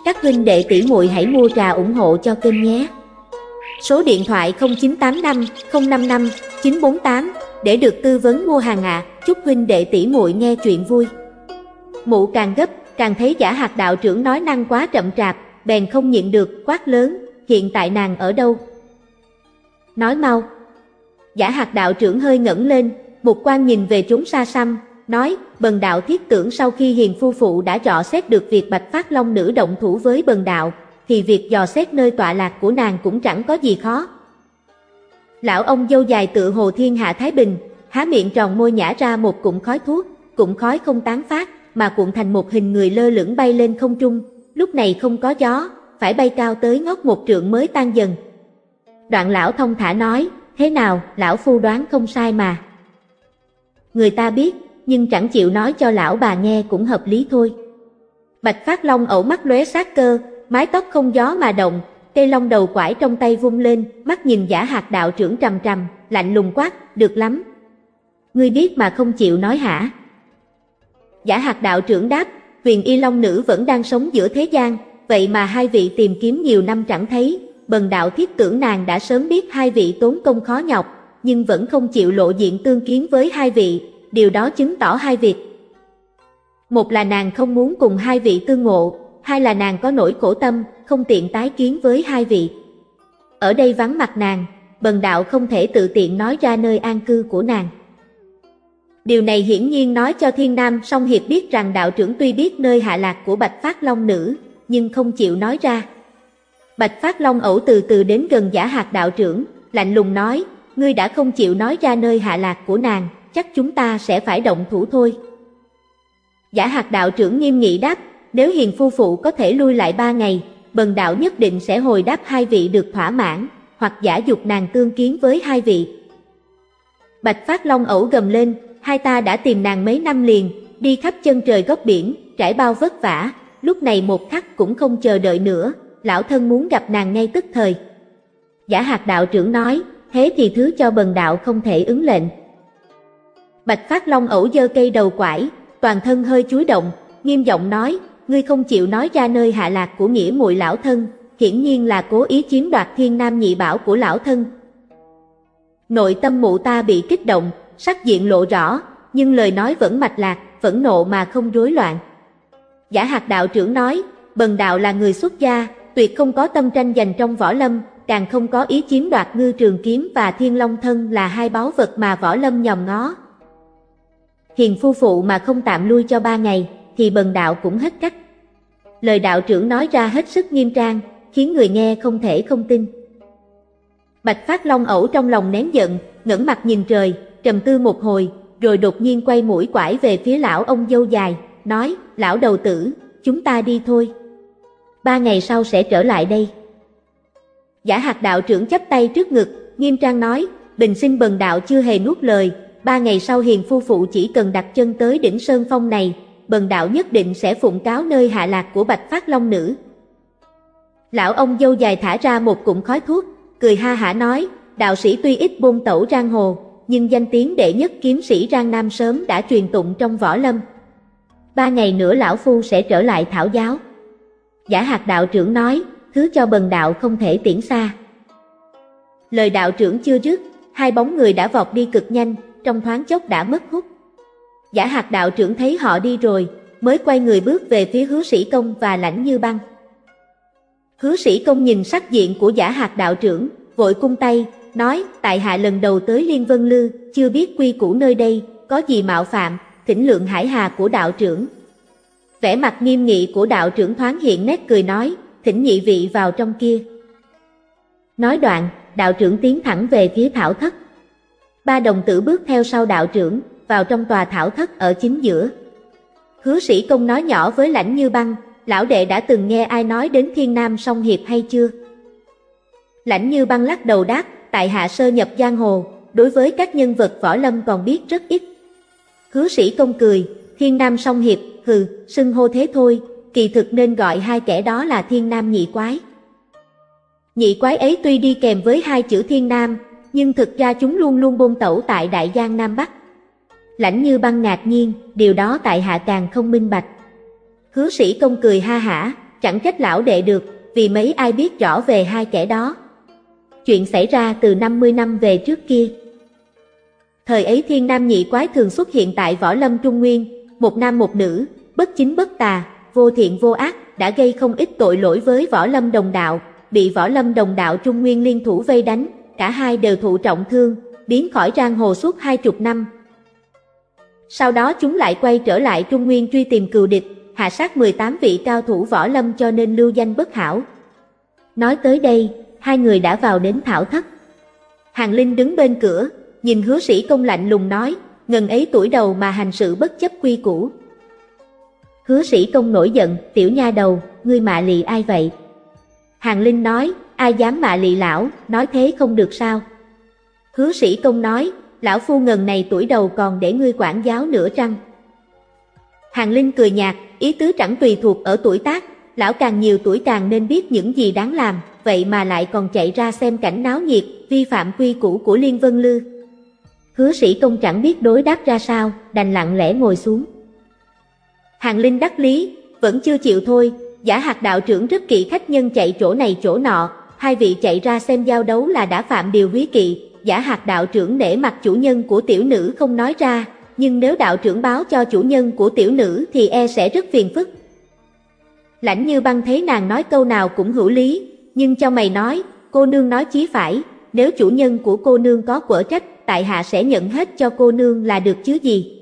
Các huynh đệ tỷ muội hãy mua trà ủng hộ cho kênh nhé. Số điện thoại 0985 055 948 để được tư vấn mua hàng ạ. Chúc huynh đệ tỷ muội nghe chuyện vui. Mụ càng gấp, càng thấy giả hạt đạo trưởng nói năng quá chậm trạp, bèn không nhịn được, quát lớn, hiện tại nàng ở đâu? Nói mau. Giả hạt đạo trưởng hơi ngẩng lên, một quan nhìn về chúng xa xăm, nói, bần đạo thiết tưởng sau khi hiền phu phụ đã rõ xét được việc bạch phát long nữ động thủ với bần đạo, thì việc dò xét nơi tọa lạc của nàng cũng chẳng có gì khó. Lão ông dâu dài tự hồ thiên hạ Thái Bình, há miệng tròn môi nhả ra một cụm khói thuốc, cụm khói không tán phát, mà cuộn thành một hình người lơ lửng bay lên không trung, lúc này không có gió, phải bay cao tới ngóc một trượng mới tan dần. Đoạn lão thông thả nói, thế nào, lão phu đoán không sai mà. Người ta biết, nhưng chẳng chịu nói cho lão bà nghe cũng hợp lý thôi. Bạch Phát Long ẩu mắt lóe sát cơ, mái tóc không gió mà động, cây long đầu quải trong tay vung lên, mắt nhìn giả hạt đạo trưởng trầm trầm, lạnh lùng quát, được lắm. Ngươi biết mà không chịu nói hả? Giả hạt đạo trưởng đáp, huyền y long nữ vẫn đang sống giữa thế gian, vậy mà hai vị tìm kiếm nhiều năm chẳng thấy, bần đạo thiết tưởng nàng đã sớm biết hai vị tốn công khó nhọc, nhưng vẫn không chịu lộ diện tương kiến với hai vị, điều đó chứng tỏ hai việc. Một là nàng không muốn cùng hai vị tương ngộ, hai là nàng có nỗi khổ tâm, không tiện tái kiến với hai vị. Ở đây vắng mặt nàng, bần đạo không thể tự tiện nói ra nơi an cư của nàng. Điều này hiển nhiên nói cho Thiên Nam song hiệp biết rằng đạo trưởng tuy biết nơi hạ lạc của Bạch Phát Long Nữ, nhưng không chịu nói ra. Bạch Phát Long ẩu từ từ đến gần giả hạt đạo trưởng, lạnh lùng nói, ngươi đã không chịu nói ra nơi hạ lạc của nàng, chắc chúng ta sẽ phải động thủ thôi. Giả hạt đạo trưởng nghiêm nghị đáp, nếu hiền phu phụ có thể lui lại ba ngày, bần đạo nhất định sẽ hồi đáp hai vị được thỏa mãn, hoặc giả dục nàng tương kiến với hai vị. Bạch Phát Long ẩu gầm lên, hai ta đã tìm nàng mấy năm liền, đi khắp chân trời góc biển, trải bao vất vả, lúc này một khắc cũng không chờ đợi nữa, lão thân muốn gặp nàng ngay tức thời. Giả hạt đạo trưởng nói, thế thì thứ cho bần đạo không thể ứng lệnh. Bạch Phát Long ẩu dơ cây đầu quải, toàn thân hơi chúi động, nghiêm giọng nói, ngươi không chịu nói ra nơi hạ lạc của nghĩa muội lão thân, hiển nhiên là cố ý chiếm đoạt thiên nam nhị bảo của lão thân. Nội tâm mụ ta bị kích động, sắc diện lộ rõ, nhưng lời nói vẫn mạch lạc, vẫn nộ mà không rối loạn. Giả hạt đạo trưởng nói, bần đạo là người xuất gia, tuyệt không có tâm tranh giành trong võ lâm, càng không có ý chiếm đoạt ngư trường kiếm và thiên long thân là hai báu vật mà võ lâm nhòm ngó. Hiền phu phụ mà không tạm lui cho ba ngày, thì bần đạo cũng hết cách. Lời đạo trưởng nói ra hết sức nghiêm trang, khiến người nghe không thể không tin. Bạch Phát Long ẩu trong lòng nén giận, ngẩng mặt nhìn trời, trầm tư một hồi, rồi đột nhiên quay mũi quải về phía lão ông dâu dài, nói, lão đầu tử, chúng ta đi thôi. Ba ngày sau sẽ trở lại đây. Giả hạt đạo trưởng chấp tay trước ngực, nghiêm trang nói, bình sinh bần đạo chưa hề nuốt lời, ba ngày sau hiền phu phụ chỉ cần đặt chân tới đỉnh Sơn Phong này, bần đạo nhất định sẽ phụng cáo nơi hạ lạc của Bạch Phát Long Nữ. Lão ông dâu dài thả ra một cụm khói thuốc, cười ha hả nói, đạo sĩ tuy ít buôn tẩu giang hồ, nhưng danh tiếng đệ nhất kiếm sĩ Giang Nam sớm đã truyền tụng trong võ lâm. Ba ngày nữa lão phu sẽ trở lại thảo giáo. Giả hạt đạo trưởng nói, thứ cho bần đạo không thể tiễn xa. Lời đạo trưởng chưa dứt, hai bóng người đã vọt đi cực nhanh, trong thoáng chốc đã mất hút. Giả hạt đạo trưởng thấy họ đi rồi, mới quay người bước về phía hứa sĩ công và lãnh như băng. Hứa sĩ công nhìn sắc diện của giả hạt đạo trưởng, vội cung tay, nói, tại hạ lần đầu tới Liên Vân Lư, chưa biết quy củ nơi đây, có gì mạo phạm, thỉnh lượng hải hà của đạo trưởng. Vẻ mặt nghiêm nghị của đạo trưởng thoáng hiện nét cười nói, thỉnh nhị vị vào trong kia. Nói đoạn, đạo trưởng tiến thẳng về phía thảo thất. Ba đồng tử bước theo sau đạo trưởng, vào trong tòa thảo thất ở chính giữa. Hứa sĩ công nói nhỏ với lãnh như băng, lão đệ đã từng nghe ai nói đến thiên nam song hiệp hay chưa? Lãnh như băng lắc đầu đáp, tại hạ sơ nhập giang hồ, đối với các nhân vật võ lâm còn biết rất ít. Hứa sĩ công cười, thiên nam song hiệp, hừ, xưng hô thế thôi, kỳ thực nên gọi hai kẻ đó là thiên nam nhị quái. Nhị quái ấy tuy đi kèm với hai chữ thiên nam, nhưng thực ra chúng luôn luôn bôn tẩu tại đại giang Nam Bắc. Lãnh như băng ngạc nhiên, điều đó tại hạ càng không minh bạch. Hứa sĩ công cười ha hả, chẳng trách lão đệ được, vì mấy ai biết rõ về hai kẻ đó. Chuyện xảy ra từ 50 năm về trước kia. Thời ấy thiên nam nhị quái thường xuất hiện tại võ lâm trung nguyên, một nam một nữ, bất chính bất tà, vô thiện vô ác, đã gây không ít tội lỗi với võ lâm đồng đạo, bị võ lâm đồng đạo Trung Nguyên liên thủ vây đánh, cả hai đều thụ trọng thương, biến khỏi giang hồ suốt hai chục năm. Sau đó chúng lại quay trở lại Trung Nguyên truy tìm cừu địch, hạ sát 18 vị cao thủ võ lâm cho nên lưu danh bất hảo. Nói tới đây, hai người đã vào đến thảo thất. Hàng Linh đứng bên cửa, nhìn hứa sĩ công lạnh lùng nói, ngần ấy tuổi đầu mà hành sự bất chấp quy củ. Hứa sĩ công nổi giận, tiểu nha đầu, ngươi mạ lì ai vậy? Hàng Linh nói, ai dám mạ lì lão, nói thế không được sao? Hứa sĩ công nói, lão phu ngần này tuổi đầu còn để ngươi quản giáo nữa trăng. Hàng Linh cười nhạt, ý tứ chẳng tùy thuộc ở tuổi tác, lão càng nhiều tuổi càng nên biết những gì đáng làm, vậy mà lại còn chạy ra xem cảnh náo nhiệt, vi phạm quy củ của Liên Vân Lư. Hứa sĩ công chẳng biết đối đáp ra sao, đành lặng lẽ ngồi xuống. Hàng Linh đắc lý, vẫn chưa chịu thôi, giả hạt đạo trưởng rất kỵ khách nhân chạy chỗ này chỗ nọ, hai vị chạy ra xem giao đấu là đã phạm điều quý kỵ, giả hạt đạo trưởng nể mặt chủ nhân của tiểu nữ không nói ra, nhưng nếu đạo trưởng báo cho chủ nhân của tiểu nữ thì e sẽ rất phiền phức. Lãnh như băng thấy nàng nói câu nào cũng hữu lý, nhưng cho mày nói, cô nương nói chí phải, nếu chủ nhân của cô nương có quở trách, tại hạ sẽ nhận hết cho cô nương là được chứ gì.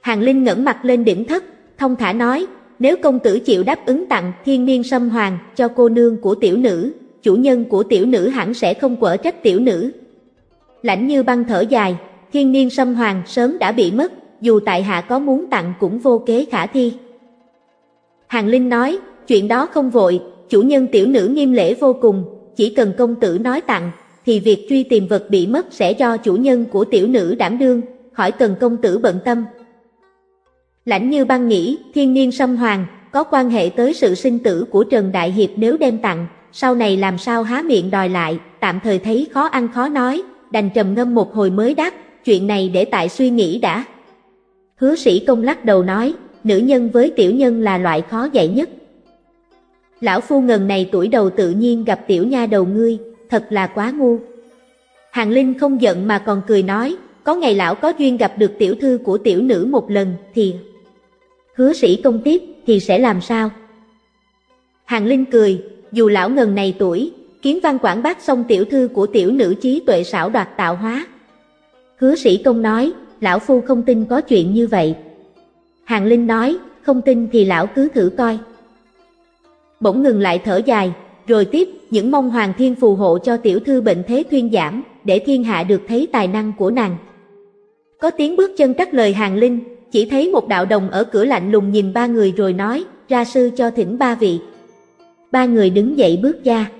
Hàng Linh ngẩng mặt lên đỉnh thất, thông thả nói, nếu công tử chịu đáp ứng tặng thiên niên sâm hoàng cho cô nương của tiểu nữ, chủ nhân của tiểu nữ hẳn sẽ không quở trách tiểu nữ. Lãnh như băng thở dài, thiên niên sâm hoàng sớm đã bị mất, dù tại hạ có muốn tặng cũng vô kế khả thi. Hàng Linh nói, chuyện đó không vội, chủ nhân tiểu nữ nghiêm lễ vô cùng, chỉ cần công tử nói tặng, thì việc truy tìm vật bị mất sẽ do chủ nhân của tiểu nữ đảm đương, khỏi cần công tử bận tâm. Lãnh như băng nghĩ, thiên niên sâm hoàng, có quan hệ tới sự sinh tử của Trần Đại Hiệp nếu đem tặng, sau này làm sao há miệng đòi lại, tạm thời thấy khó ăn khó nói, đành trầm ngâm một hồi mới đáp, chuyện này để tại suy nghĩ đã. Hứa sĩ công lắc đầu nói, nữ nhân với tiểu nhân là loại khó dạy nhất. Lão phu ngần này tuổi đầu tự nhiên gặp tiểu nha đầu ngươi, thật là quá ngu. Hàng Linh không giận mà còn cười nói, có ngày lão có duyên gặp được tiểu thư của tiểu nữ một lần thì... Hứa sĩ công tiếp thì sẽ làm sao? Hàng Linh cười, dù lão ngần này tuổi, kiến văn quảng bác xong tiểu thư của tiểu nữ trí tuệ xảo đoạt tạo hóa. Hứa sĩ công nói, lão phu không tin có chuyện như vậy. Hàng Linh nói, không tin thì lão cứ thử coi. Bỗng ngừng lại thở dài, rồi tiếp, những mong hoàng thiên phù hộ cho tiểu thư bệnh thế thuyên giảm, để thiên hạ được thấy tài năng của nàng. Có tiếng bước chân cắt lời Hàng Linh, chỉ thấy một đạo đồng ở cửa lạnh lùng nhìn ba người rồi nói, ra sư cho thỉnh ba vị. Ba người đứng dậy bước ra.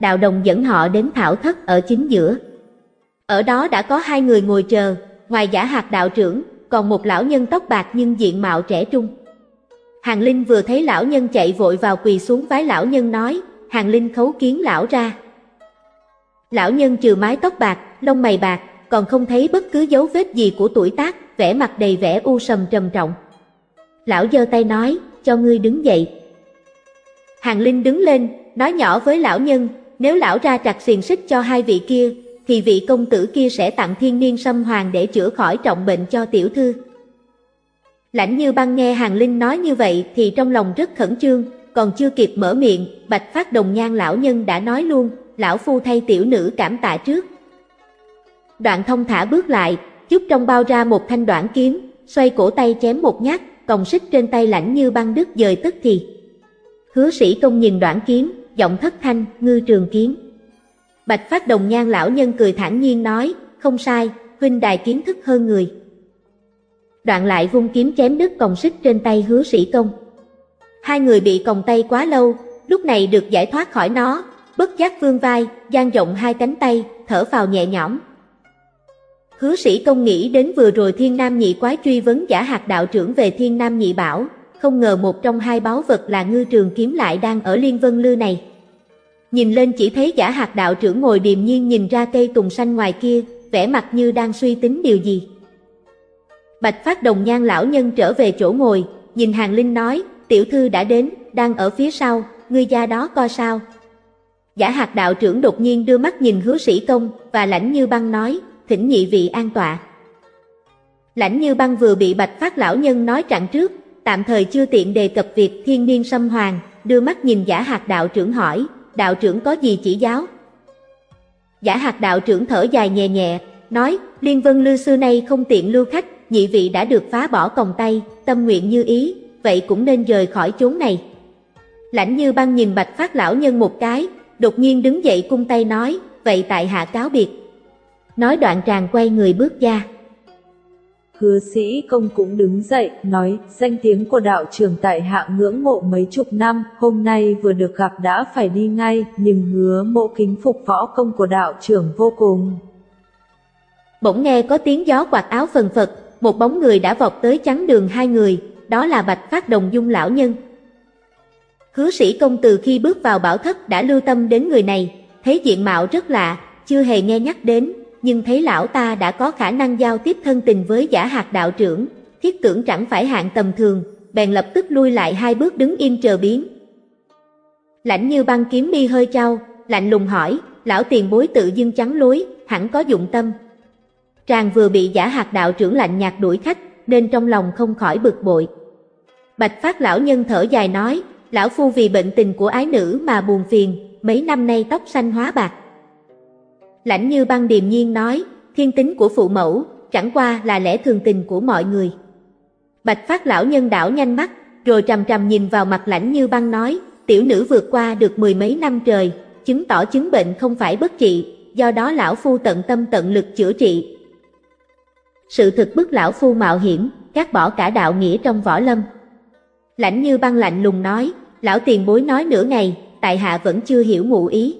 Đạo đồng dẫn họ đến thảo thất ở chính giữa. Ở đó đã có hai người ngồi chờ, ngoài giả hạt đạo trưởng, còn một lão nhân tóc bạc nhưng diện mạo trẻ trung. Hàng Linh vừa thấy lão nhân chạy vội vào quỳ xuống vái lão nhân nói, Hàng Linh khấu kiến lão ra. Lão nhân trừ mái tóc bạc, lông mày bạc, còn không thấy bất cứ dấu vết gì của tuổi tác, vẻ mặt đầy vẻ u sầm trầm trọng. Lão giơ tay nói, cho ngươi đứng dậy. Hàng Linh đứng lên, nói nhỏ với lão nhân, nếu lão ra trặc xiềng xích cho hai vị kia, thì vị công tử kia sẽ tặng thiên niên sâm hoàng để chữa khỏi trọng bệnh cho tiểu thư. Lãnh như băng nghe Hàng Linh nói như vậy thì trong lòng rất khẩn trương, còn chưa kịp mở miệng, bạch phát đồng nhan lão nhân đã nói luôn, lão phu thay tiểu nữ cảm tạ trước. Đoạn thông thả bước lại, chút trong bao ra một thanh đoạn kiếm, xoay cổ tay chém một nhát, còng xích trên tay lãnh như băng đứt dời tức thì. Hứa sĩ công nhìn đoạn kiếm, giọng thất thanh, ngư trường kiếm. Bạch phát đồng nhan lão nhân cười thản nhiên nói, không sai, huynh đài kiến thức hơn người. Đoạn lại vung kiếm chém đứt còng xích trên tay hứa sĩ công. Hai người bị còng tay quá lâu, lúc này được giải thoát khỏi nó, bất giác vương vai, dang rộng hai cánh tay, thở vào nhẹ nhõm. Hứa sĩ công nghĩ đến vừa rồi thiên nam nhị quái truy vấn giả hạt đạo trưởng về thiên nam nhị bảo, không ngờ một trong hai báu vật là ngư trường kiếm lại đang ở liên vân lư này. Nhìn lên chỉ thấy giả hạt đạo trưởng ngồi điềm nhiên nhìn ra cây tùng xanh ngoài kia, vẻ mặt như đang suy tính điều gì. Bạch phát đồng nhan lão nhân trở về chỗ ngồi, nhìn hàng linh nói, tiểu thư đã đến, đang ở phía sau, ngươi gia đó coi sao. Giả hạt đạo trưởng đột nhiên đưa mắt nhìn hứa sĩ công, và lãnh như băng nói, thỉnh nhị vị an tọa. Lãnh như băng vừa bị bạch phát lão nhân nói chặn trước, tạm thời chưa tiện đề cập việc thiên niên xâm hoàng, đưa mắt nhìn giả hạt đạo trưởng hỏi, đạo trưởng có gì chỉ giáo? Giả hạt đạo trưởng thở dài nhẹ nhẹ, nói, Liên Vân Lư xưa nay không tiện lưu khách, nhị vị đã được phá bỏ còng tay, tâm nguyện như ý, vậy cũng nên rời khỏi chốn này. Lãnh như băng nhìn bạch phát lão nhân một cái, đột nhiên đứng dậy cung tay nói, vậy tại hạ cáo biệt. Nói đoạn tràng quay người bước ra. Hứa sĩ công cũng đứng dậy, nói, danh tiếng của đạo trưởng tại hạ ngưỡng mộ mấy chục năm, hôm nay vừa được gặp đã phải đi ngay, nhưng hứa mộ kính phục võ công của đạo trưởng vô cùng. Bỗng nghe có tiếng gió quạt áo phần phật, một bóng người đã vọt tới chắn đường hai người, đó là Bạch Phát Đồng Dung lão nhân. Hứa sĩ công từ khi bước vào bảo thất đã lưu tâm đến người này, thấy diện mạo rất lạ, chưa hề nghe nhắc đến, nhưng thấy lão ta đã có khả năng giao tiếp thân tình với giả hạt đạo trưởng, thiết tưởng chẳng phải hạng tầm thường, bèn lập tức lui lại hai bước đứng im chờ biến. Lãnh như băng kiếm mi hơi trao, lạnh lùng hỏi, lão tiền bối tự dưng trắng lối, hẳn có dụng tâm. Tràng vừa bị giả hạt đạo trưởng lạnh nhạt đuổi khách, nên trong lòng không khỏi bực bội. Bạch phát lão nhân thở dài nói, lão phu vì bệnh tình của ái nữ mà buồn phiền, mấy năm nay tóc xanh hóa bạc. Lãnh như băng điềm nhiên nói, thiên tính của phụ mẫu, chẳng qua là lẽ thường tình của mọi người. Bạch phát lão nhân đảo nhanh mắt, rồi trầm trầm nhìn vào mặt lãnh như băng nói, tiểu nữ vượt qua được mười mấy năm trời, chứng tỏ chứng bệnh không phải bất trị, do đó lão phu tận tâm tận lực chữa trị. Sự thực bức lão phu mạo hiểm, cắt bỏ cả đạo nghĩa trong võ lâm. Lãnh như băng lạnh lùng nói, lão tiền bối nói nửa ngày, tại hạ vẫn chưa hiểu ngụ ý.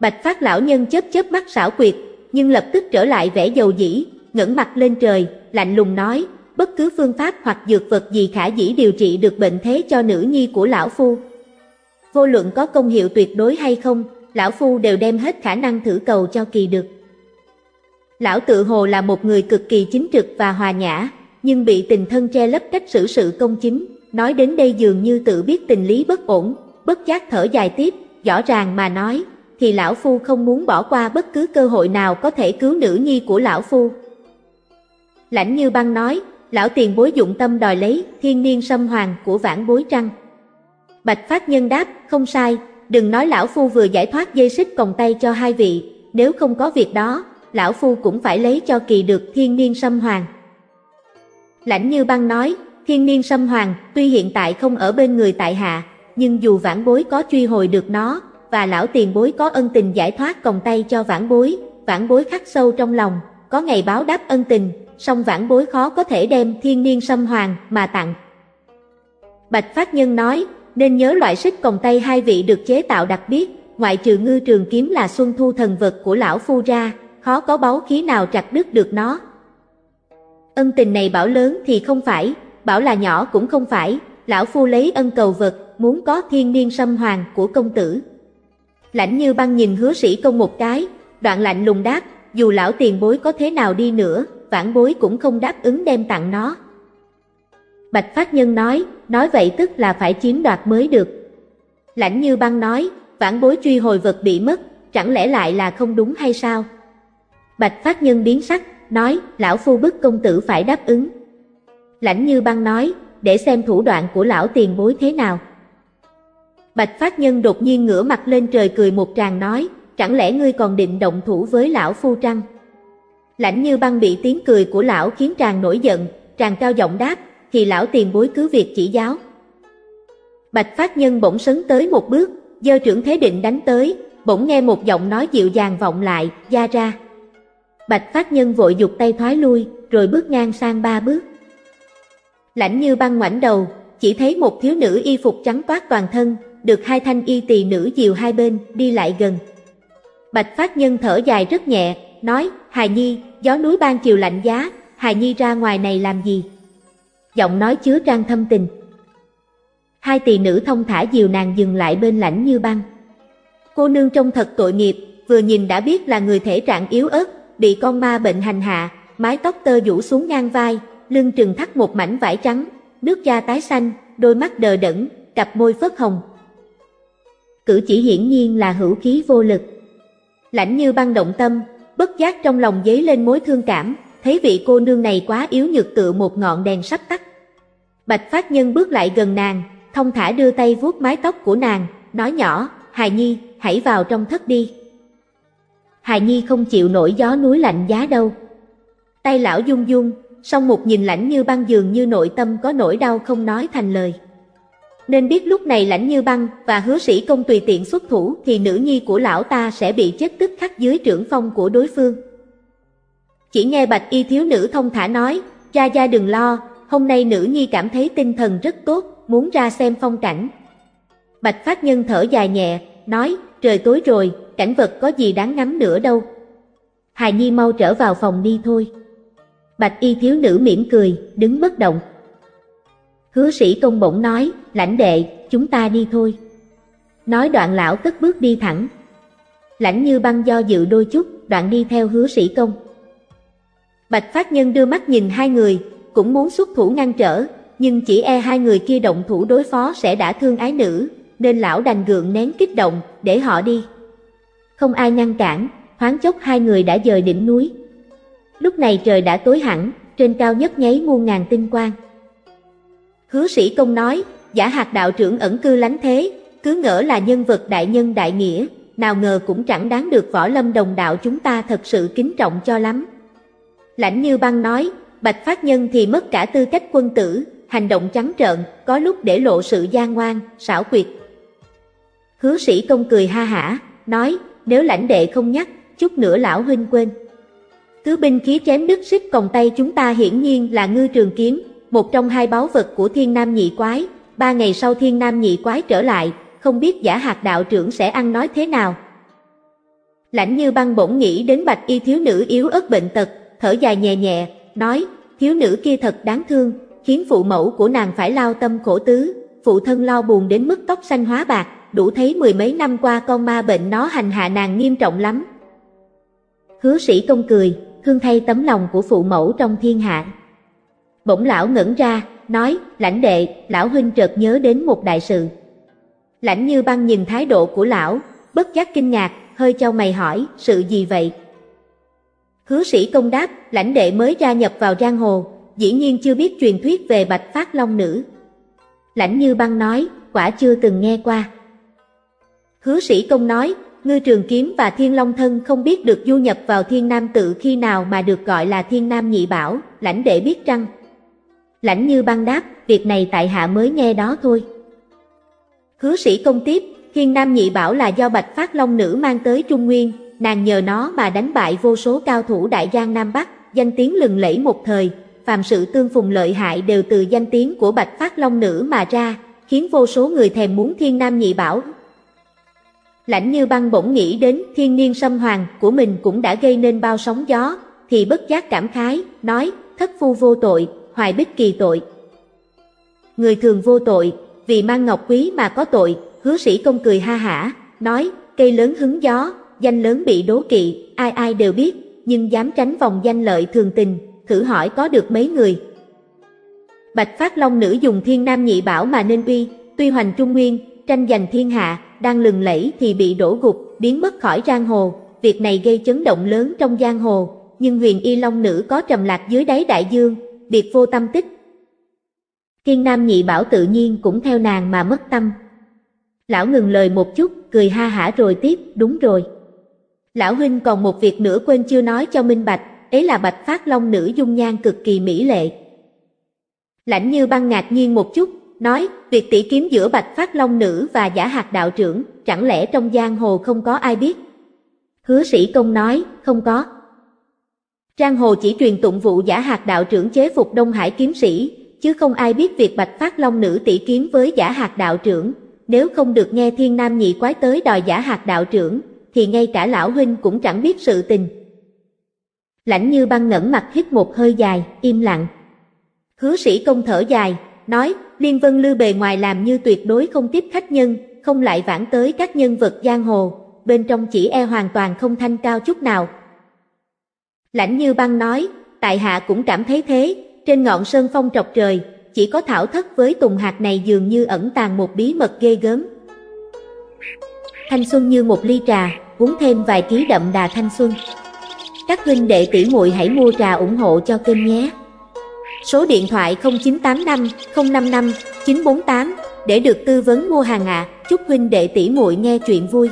Bạch phát lão nhân chớp chớp mắt xảo quyệt, nhưng lập tức trở lại vẻ dầu dĩ, ngẩng mặt lên trời, lạnh lùng nói, bất cứ phương pháp hoặc dược vật gì khả dĩ điều trị được bệnh thế cho nữ nhi của lão phu. Vô luận có công hiệu tuyệt đối hay không, lão phu đều đem hết khả năng thử cầu cho kỳ được. Lão tự hồ là một người cực kỳ chính trực và hòa nhã, nhưng bị tình thân che lấp cách xử sự công chính, nói đến đây dường như tự biết tình lý bất ổn, bất giác thở dài tiếp, rõ ràng mà nói, thì lão phu không muốn bỏ qua bất cứ cơ hội nào có thể cứu nữ nhi của lão phu. Lãnh như băng nói, lão tiền bối dụng tâm đòi lấy thiên niên sâm hoàng của vãn bối trăng. Bạch phát nhân đáp, không sai, đừng nói lão phu vừa giải thoát dây xích còng tay cho hai vị, nếu không có việc đó, lão phu cũng phải lấy cho kỳ được thiên niên sâm hoàng. Lãnh như băng nói, thiên niên sâm hoàng tuy hiện tại không ở bên người tại hạ, nhưng dù vãn bối có truy hồi được nó, và lão tiền bối có ân tình giải thoát còng tay cho vãn bối, vãn bối khắc sâu trong lòng, có ngày báo đáp ân tình, song vãn bối khó có thể đem thiên niên sâm hoàng mà tặng. Bạch Phát Nhân nói, nên nhớ loại xích còng tay hai vị được chế tạo đặc biệt, ngoại trừ ngư trường kiếm là xuân thu thần vật của lão phu ra, khó có báu khí nào chặt đứt được nó. Ân tình này bảo lớn thì không phải, bảo là nhỏ cũng không phải, lão phu lấy ân cầu vật, muốn có thiên niên sâm hoàng của công tử. Lãnh như băng nhìn hứa sĩ công một cái, đoạn lạnh lùng đáp, dù lão tiền bối có thế nào đi nữa, vãn bối cũng không đáp ứng đem tặng nó. Bạch Phát Nhân nói, nói vậy tức là phải chiếm đoạt mới được. Lãnh như băng nói, vãn bối truy hồi vật bị mất, chẳng lẽ lại là không đúng hay sao? Bạch Phát Nhân biến sắc, nói, lão phu bức công tử phải đáp ứng. Lãnh như băng nói, để xem thủ đoạn của lão tiền bối thế nào. Bạch Phát Nhân đột nhiên ngửa mặt lên trời cười một tràng nói, chẳng lẽ ngươi còn định động thủ với lão phu trăng? Lãnh như băng bị tiếng cười của lão khiến tràng nổi giận, tràng cao giọng đáp, thì lão tiền bối cứ việc chỉ giáo. Bạch Phát Nhân bỗng sấn tới một bước, dơ trưởng thế định đánh tới, bỗng nghe một giọng nói dịu dàng vọng lại, ra ra. Bạch Phát Nhân vội dục tay thoái lui, rồi bước ngang sang ba bước. Lãnh như băng ngoảnh đầu, chỉ thấy một thiếu nữ y phục trắng toát toàn thân, được hai thanh y tỳ nữ dìu hai bên, đi lại gần. Bạch Phát Nhân thở dài rất nhẹ, nói, Hài Nhi, gió núi ban chiều lạnh giá, Hài Nhi ra ngoài này làm gì? Giọng nói chứa trang thâm tình. Hai tỳ nữ thông thả dìu nàng dừng lại bên lãnh như băng. Cô nương trông thật tội nghiệp, vừa nhìn đã biết là người thể trạng yếu ớt, bị con ma bệnh hành hạ, mái tóc tơ rủ xuống ngang vai, lưng trừng thắt một mảnh vải trắng, nước da tái xanh, đôi mắt đờ đẫn, cặp môi phớt hồng, cử chỉ hiển nhiên là hữu khí vô lực. Lãnh như băng động tâm, bất giác trong lòng dấy lên mối thương cảm, thấy vị cô nương này quá yếu nhược tựa một ngọn đèn sắp tắt. Bạch Phát Nhân bước lại gần nàng, thông thả đưa tay vuốt mái tóc của nàng, nói nhỏ, Hài Nhi, hãy vào trong thất đi. Hài Nhi không chịu nổi gió núi lạnh giá đâu. Tay lão dung dung, song một nhìn lãnh như băng dường như nội tâm có nỗi đau không nói thành lời. Nên biết lúc này lãnh như băng và hứa sĩ công tùy tiện xuất thủ thì nữ nhi của lão ta sẽ bị chết tức khắc dưới trưởng phong của đối phương. Chỉ nghe bạch y thiếu nữ thông thả nói, ra gia đừng lo, hôm nay nữ nhi cảm thấy tinh thần rất tốt, muốn ra xem phong cảnh. Bạch phát nhân thở dài nhẹ, nói, trời tối rồi, cảnh vật có gì đáng ngắm nữa đâu. Hài Nhi mau trở vào phòng đi thôi. Bạch y thiếu nữ mỉm cười, đứng bất động. Hứa sĩ công bỗng nói, lãnh đệ, chúng ta đi thôi. Nói đoạn lão cất bước đi thẳng. Lãnh như băng do dự đôi chút, đoạn đi theo hứa sĩ công. Bạch phát nhân đưa mắt nhìn hai người, cũng muốn xuất thủ ngăn trở, nhưng chỉ e hai người kia động thủ đối phó sẽ đã thương ái nữ, nên lão đành gượng nén kích động, để họ đi. Không ai ngăn cản, thoáng chốc hai người đã dời đỉnh núi. Lúc này trời đã tối hẳn, trên cao nhất nháy muôn ngàn tinh quang. Hứa sĩ công nói, giả hạt đạo trưởng ẩn cư lánh thế, cứ ngỡ là nhân vật đại nhân đại nghĩa, nào ngờ cũng chẳng đáng được võ lâm đồng đạo chúng ta thật sự kính trọng cho lắm. Lãnh như băng nói, bạch phát nhân thì mất cả tư cách quân tử, hành động trắng trợn, có lúc để lộ sự gian ngoan, xảo quyệt. Hứa sĩ công cười ha hả, nói, nếu lãnh đệ không nhắc, chút nữa lão huynh quên. Cứ binh khí chém đứt xích còng tay chúng ta hiển nhiên là ngư trường kiếm, một trong hai báu vật của thiên nam nhị quái, ba ngày sau thiên nam nhị quái trở lại, không biết giả hạt đạo trưởng sẽ ăn nói thế nào. Lãnh như băng bỗng nghĩ đến bạch y thiếu nữ yếu ớt bệnh tật, thở dài nhẹ nhẹ, nói, thiếu nữ kia thật đáng thương, khiến phụ mẫu của nàng phải lao tâm khổ tứ, phụ thân lo buồn đến mức tóc xanh hóa bạc, đủ thấy mười mấy năm qua con ma bệnh nó hành hạ nàng nghiêm trọng lắm. Hứa sĩ công cười, thương thay tấm lòng của phụ mẫu trong thiên hạ. Bỗng lão ngẩn ra, nói, lãnh đệ, lão huynh chợt nhớ đến một đại sự. Lãnh như băng nhìn thái độ của lão, bất giác kinh ngạc, hơi cho mày hỏi, sự gì vậy? Hứa sĩ công đáp, lãnh đệ mới ra nhập vào giang hồ, dĩ nhiên chưa biết truyền thuyết về bạch phát long nữ. Lãnh như băng nói, quả chưa từng nghe qua. Hứa sĩ công nói, ngư trường kiếm và thiên long thân không biết được du nhập vào thiên nam tự khi nào mà được gọi là thiên nam nhị bảo, lãnh đệ biết trăng. Lãnh như băng đáp, việc này tại hạ mới nghe đó thôi. Hứa sĩ công tiếp, thiên nam nhị bảo là do bạch phát long nữ mang tới Trung Nguyên, nàng nhờ nó mà đánh bại vô số cao thủ đại giang Nam Bắc, danh tiếng lừng lẫy một thời, phàm sự tương phùng lợi hại đều từ danh tiếng của bạch phát long nữ mà ra, khiến vô số người thèm muốn thiên nam nhị bảo. Lãnh như băng bỗng nghĩ đến thiên niên sâm hoàng của mình cũng đã gây nên bao sóng gió, thì bất giác cảm khái, nói, thất phu vô tội, hoài bích kỳ tội. Người thường vô tội, vì mang ngọc quý mà có tội, hứa sĩ công cười ha hả, nói, cây lớn hứng gió, danh lớn bị đố kỵ, ai ai đều biết, nhưng dám tránh vòng danh lợi thường tình, thử hỏi có được mấy người. Bạch Phát Long nữ dùng thiên nam nhị bảo mà nên uy, tuy hoành trung nguyên, tranh giành thiên hạ, đang lừng lẫy thì bị đổ gục, biến mất khỏi giang hồ, việc này gây chấn động lớn trong giang hồ, nhưng huyền y long nữ có trầm lạc dưới đáy đại dương, biệt vô tâm tích. Thiên nam nhị bảo tự nhiên cũng theo nàng mà mất tâm. Lão ngừng lời một chút, cười ha hả rồi tiếp, đúng rồi. Lão huynh còn một việc nữa quên chưa nói cho minh bạch, ấy là bạch phát long nữ dung nhan cực kỳ mỹ lệ. Lãnh như băng ngạc nhiên một chút, nói, việc tỷ kiếm giữa bạch phát long nữ và giả hạt đạo trưởng, chẳng lẽ trong giang hồ không có ai biết? Hứa sĩ công nói, không có. Trang hồ chỉ truyền tụng vụ giả hạt đạo trưởng chế phục Đông Hải kiếm sĩ, chứ không ai biết việc bạch phát long nữ tỷ kiếm với giả hạt đạo trưởng. Nếu không được nghe thiên nam nhị quái tới đòi giả hạt đạo trưởng, thì ngay cả lão huynh cũng chẳng biết sự tình. Lãnh như băng ngẩn mặt hít một hơi dài, im lặng. Hứa sĩ công thở dài, nói, Liên Vân Lư bề ngoài làm như tuyệt đối không tiếp khách nhân, không lại vãn tới các nhân vật giang hồ, bên trong chỉ e hoàn toàn không thanh cao chút nào. Lãnh như băng nói, tại hạ cũng cảm thấy thế, trên ngọn sơn phong trọc trời, chỉ có thảo thất với tùng hạt này dường như ẩn tàng một bí mật ghê gớm. Thanh xuân như một ly trà, uống thêm vài ký đậm đà thanh xuân. Các huynh đệ tỷ muội hãy mua trà ủng hộ cho kênh nhé. Số điện thoại 0985 055 948 để được tư vấn mua hàng ạ. Chúc huynh đệ tỷ muội nghe chuyện vui.